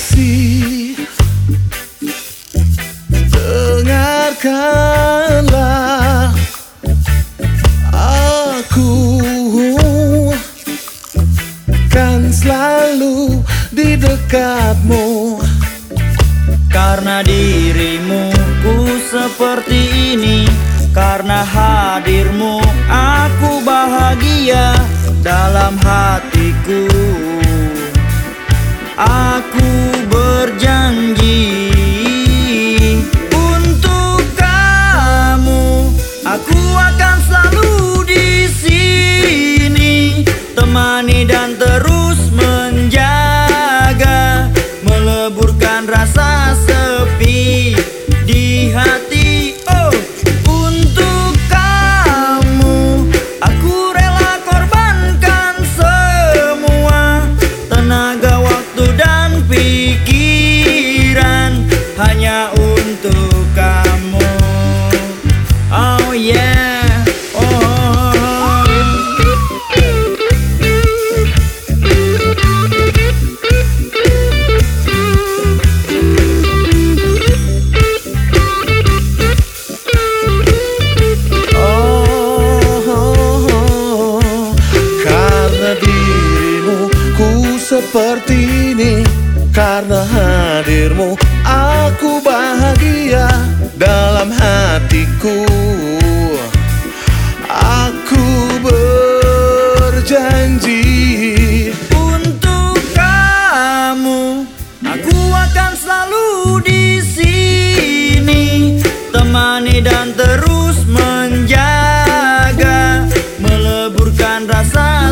kasih Dengarkanlah Aku. Kan selalu di dekatmu. Karena dirimu ku seperti ini Karena hadirmu aku bahagia Dalam hatiku. Aku meleburkan rasa seperti ini Karena hadirmu. Aku bahagia dalam hatiku. Aku berjanji Untuk kamu, aku akan selalu di sini, temani dan terus menjaga, meleburkan rasa